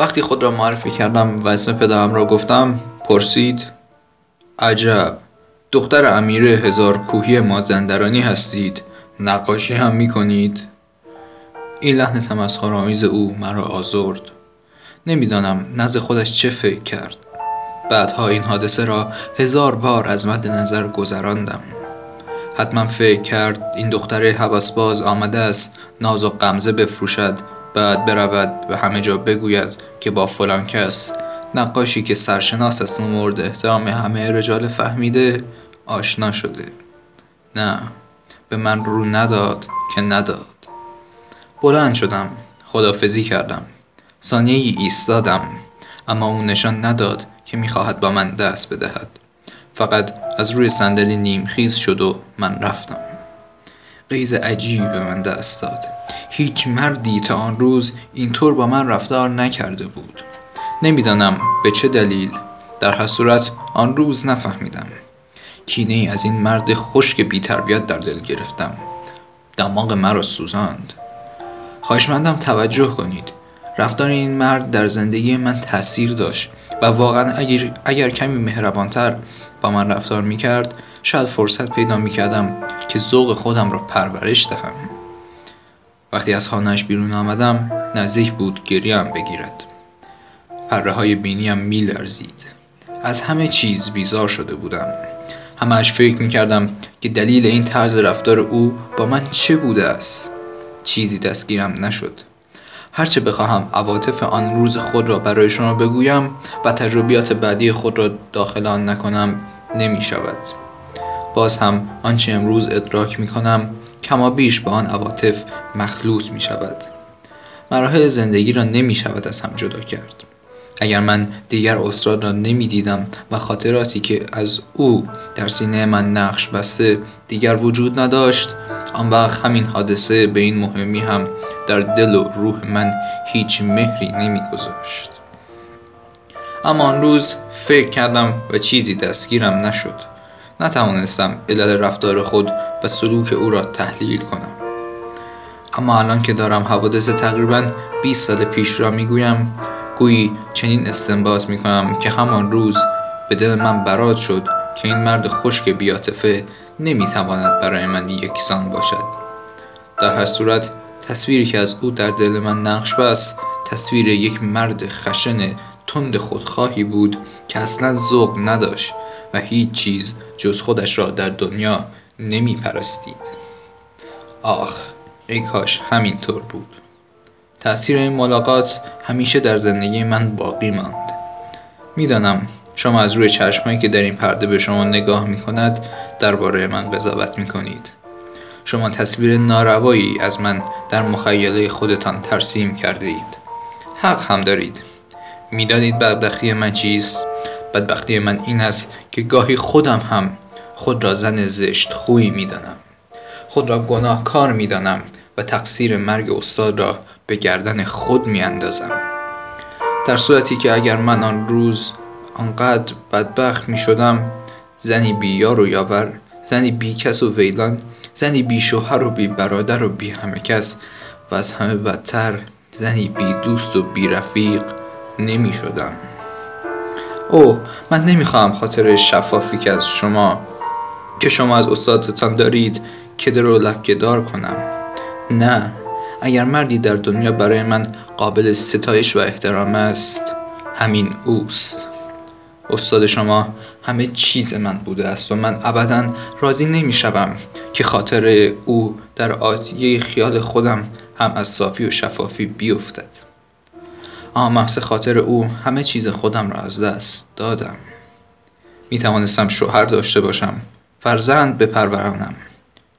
وقتی خود را معرفی کردم و اسم پدرم را گفتم پرسید عجب دختر امیر هزار کوهی مازندرانی هستید نقاشی هم می کنید این لحن تمسخرآمیز او مرا آزرد. نمی‌دانم نزد خودش چه فکر کرد. بعدها این حادثه را هزار بار از مد نظر گذراندم. حتما فکر کرد این دختر حوسباز آمده است ناز و قمزه بفروشد. بعد برود به همه جا بگوید که با فلان کس نقاشی که سرشناس است و مورد احترام همه رجال فهمیده آشنا شده. نه به من رو نداد که نداد. بلند شدم خدافزی کردم. ثانیه ای ایستادم اما او نشان نداد که می‌خواهد با من دست بدهد. فقط از روی صندلی نیم خیز شد و من رفتم. قیز عجیبی به من دست داد. هیچ مردی تا آن روز اینطور با من رفتار نکرده بود. نمی‌دانم به چه دلیل. در هر صورت آن روز نفهمیدم. کینه ای از این مرد خشک بی تربیت در دل گرفتم. دماغ مرا سوزاند. خواهشمندم توجه کنید. رفتار این مرد در زندگی من تاثیر داشت و واقعا اگر, اگر کمی مهربانتر با من رفتار می کرد شاید فرصت پیدا می کردم که ذوق خودم را پرورش دهم. وقتی از خانهش بیرون آمدم نزدیک بود گریم بگیرد. پره های بینیم می لرزید از همه چیز بیزار شده بودم. همش فکر می کردم که دلیل این طرز رفتار او با من چه بوده است. چیزی دستگیرم نشد. هرچه بخواهم عواطف آن روز خود را برای شما بگویم و تجربیات بعدی خود را داخل آن نکنم نمی شود باز هم آنچه امروز ادراک می کنم کما بیش با آن عواطف مخلوط می شود. مراحل زندگی را نمی شود از هم جدا کرد. اگر من دیگر استاد را نمی دیدم و خاطراتی که از او در سینه من نقش بسته دیگر وجود نداشت آن وقت همین حادثه به این مهمی هم در دل و روح من هیچ مهری نمی گذاشت. اما آن روز فکر کردم و چیزی دستگیرم نشد. نتوانستم علل رفتار خود و سلوک او را تحلیل کنم. اما الان که دارم حوادث تقریبا 20 سال پیش را می‌گویم گویی چنین استنباط می‌کنم که همان روز به دل من براد شد که این مرد خشک بیاتفه نمی‌تواند برای من یکسان باشد. در هر صورت تصویری که از او در دل من نقش بست تصویر یک مرد خشن تند خودخواهی بود که اصلا ذوق نداشت. و هیچ چیز جز خودش را در دنیا نمی پرستید آخ ای کاش همینطور بود. تأثیر این ملاقات همیشه در زندگی من باقی ماند. می‌دانم شما از روی چشمایی که در این پرده به شما نگاه می کند درباره من قضاوت می کنید شما تصویر ناروایی از من در مخیله خودتان ترسیم کرده اید حق هم دارید. می‌دانید بدبختی من چیست؟ بدبختی من این است که گاهی خودم هم خود را زن زشت خویی می‌دانم. خود را گناهکار می‌دانم و تقصیر مرگ استاد را به گردن خود میاندازم. در صورتی که اگر من آن روز آنقدر بدبخت می شدم زنی بی یار و یاور زنی بی کس و ویلان زنی بی شوهر و بی برادر و بی همه کس و از همه بدتر زنی بی دوست و بی رفیق نمی شدم او من نمی‌خواهم خاطر شفافی که از شما که شما از استادتان دارید کدر و لکهدار کنم. نه اگر مردی در دنیا برای من قابل ستایش و احترام است همین اوست. استاد شما همه چیز من بوده است و من ابدا راضی نمی شوم که خاطر او در آتیه خیال خودم هم از صافی و شفافی بیفتد. آه محض خاطر او همه چیز خودم را از دست دادم. می توانستم شوهر داشته باشم فرزند بپرورانم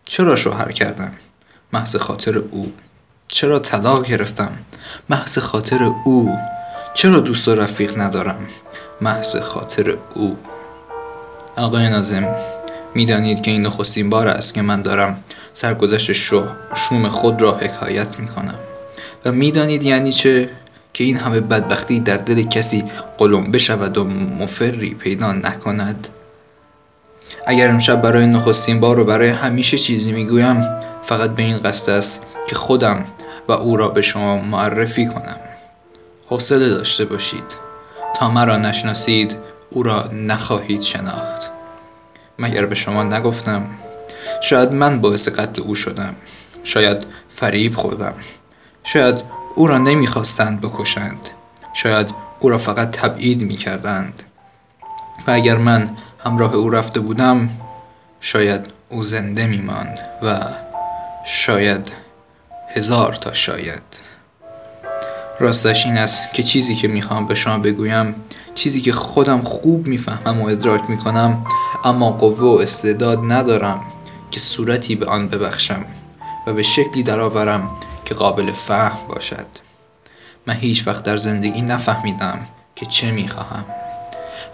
چرا شوهر کردم؟ محض خاطر او. چرا طلاق گرفتم؟ محض خاطر او. چرا دوست و رفیق ندارم؟ محض خاطر او. آقای نازم می‌دانید که این نخستین بار است که من دارم سرگذشت شوم خود را حکایت می‌کنم. و می‌دانید یعنی چه؟ که این همه بدبختی در دل کسی قلم بشود و مفری پیدا نکند. اگر امشب برای نخستین بار و برای همیشه چیزی می‌گویم فقط به این قصد است که خودم و او را به شما معرفی کنم. حوصله داشته باشید. تا مرا نشناسید او را نخواهید شناخت. مگر به شما نگفتم؟ شاید من باعث قتل او شدم. شاید فریب خوردم. شاید او را نمی‌خواستند بکشند. شاید او را فقط تبعید می‌کردند. و اگر من همراه او رفته بودم شاید او زنده میماند و شاید هزار تا شاید. راستش این است که چیزی که می‌خوام به شما بگویم چیزی که خودم خوب می‌فهمم و ادراک می‌کنم اما قوه و استعداد ندارم که صورتی به آن ببخشم و به شکلی درآورم که قابل فهم باشد. من هیچ وقت در زندگی نفهمیدم که چه می‌خواهم.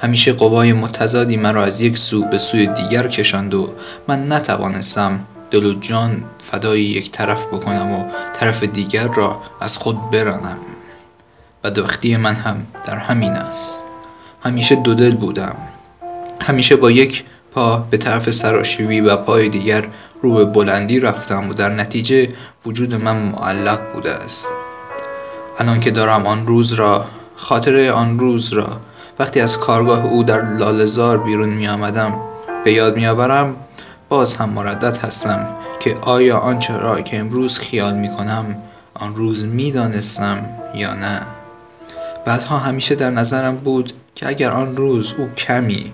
همیشه قوای متضادی مرا از یک سو به سوی دیگر کشاند و من نتوانستم دل و جان فدای یک طرف بکنم و طرف دیگر را از خود برانم. بدبختی من هم در همین است. همیشه دو دل بودم. همیشه با یک پا به طرف سراشیوی و پای دیگر رو به بلندی رفتم و در نتیجه وجود من معلق بوده است. الان که دارم آن روز را خاطره آن روز را وقتی از کارگاه او در لالزار بیرون می آمدم به یاد می آورم باز هم مردد هستم که آیا آنچه را که امروز خیال می کنم آن روز می دانستم یا نه. بعدها همیشه در نظرم بود که اگر آن روز او کمی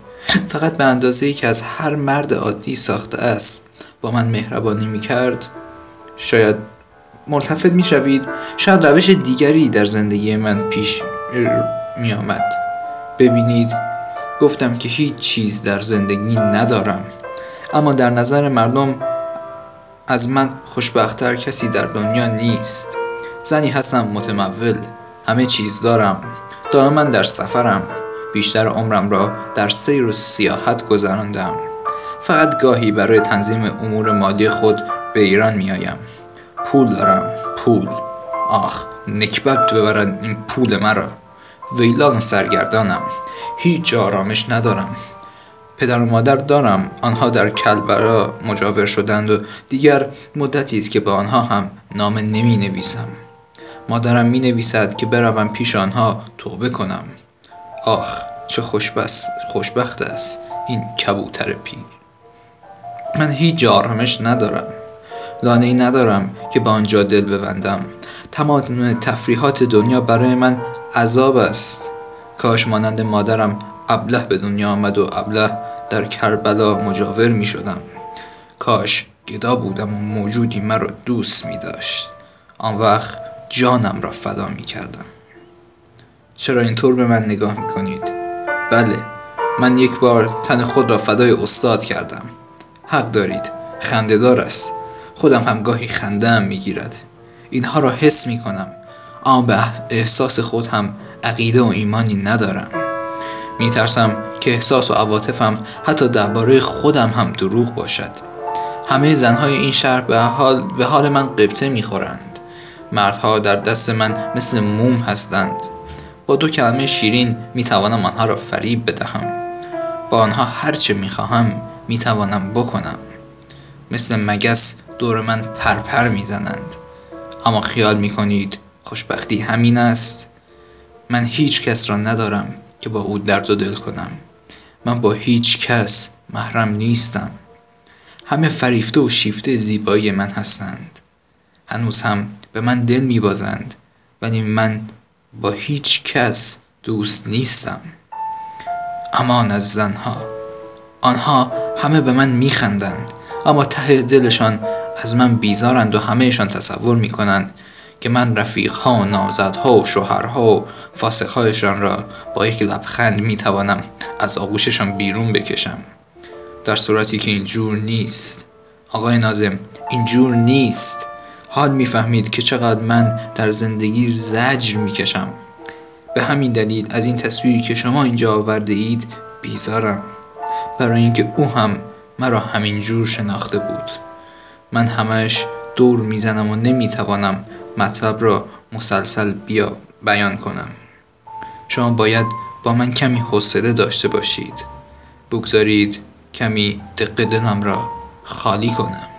فقط به اندازه ای که از هر مرد عادی ساخته است با من مهربانی می کرد شاید ملتفت می شوید شاید روش دیگری در زندگی من پیش می آمد ببینید گفتم که هیچ چیز در زندگی ندارم. اما در نظر مردم از من خوشبختتر کسی در دنیا نیست. زنی هستم متمول. همه چیز دارم. دائما در سفرم. بیشتر عمرم را در سیر و سیاحت گذراندم. فقط گاهی برای تنظیم امور مادی خود به ایران میآیم. پول دارم. پول. آخ نکبت ببرن این پول مرا. ویلان سرگردانم. هیچ آرامش ندارم. پدر و مادر دارم. آنها در کلبرا مجاور شدند و دیگر مدتی است که به آنها هم نامه نمی نویسم مادرم می نویسد که بروم پیش آنها توبه کنم. آخ چه خوشبخت است. این کبوتر پیر. من هیچ آرامش ندارم. لانه ای ندارم که به آنجا دل ببندم. تمام تفریحات دنیا برای من عذاب است. کاش مانند مادرم ابله به دنیا آمد و ابله در کربلا مجاور می شدم کاش گدا بودم و موجودی مرا دوست می داشت آن وقت جانم را فدا می کردم چرا اینطور به من نگاه می کنید؟ بله من یک بار تن خود را فدای استاد کردم. حق دارید. خندهدار است. خودم هم گاهی خنده می گیرد اینها را حس می کنم اما به احساس خود هم عقیده و ایمانی ندارم. می ترسم که احساس و عواطفم حتی درباره خودم هم دروغ باشد. همه زنهای این شهر به حال, به حال من قبطه می‌خورند. مردها در دست من مثل موم هستند. با دو کلمه شیرین می توانم آنها را فریب بدهم. با آنها هرچه می خواهم می توانم بکنم. مثل مگس دور من پرپر می زنند اما خیال می کنید خوشبختی همین است. من هیچ کس را ندارم که با او درد و دل کنم. من با هیچ کس محرم نیستم. همه فریفته و شیفته زیبایی من هستند. هنوز هم به من دل می بازند ولی من با هیچ کس دوست نیستم. امان از زنها. آنها همه به من میخندند. اما ته دلشان از من بیزارند و همهشان تصور می‌کنند که من رفیقها و نامزدها و شوهرها و فاسقهایشان را با یک لبخند می‌توانم از آغوششان بیرون بکشم. در صورتی که اینجور نیست. آقای نازم اینجور نیست. حال می‌فهمید که چقدر من در زندگی زجر می‌کشم. به همین دلیل از این تصویری که شما اینجا آورده اید بیزارم. برای اینکه او هم مرا همینجور شناخته بود. من همش دور می‌زنم و نمی‌توانم مطلب را مسلسل بیا بیان کنم. شما باید با من کمی حوصله داشته باشید. بگذارید کمی دق را خالی کنم.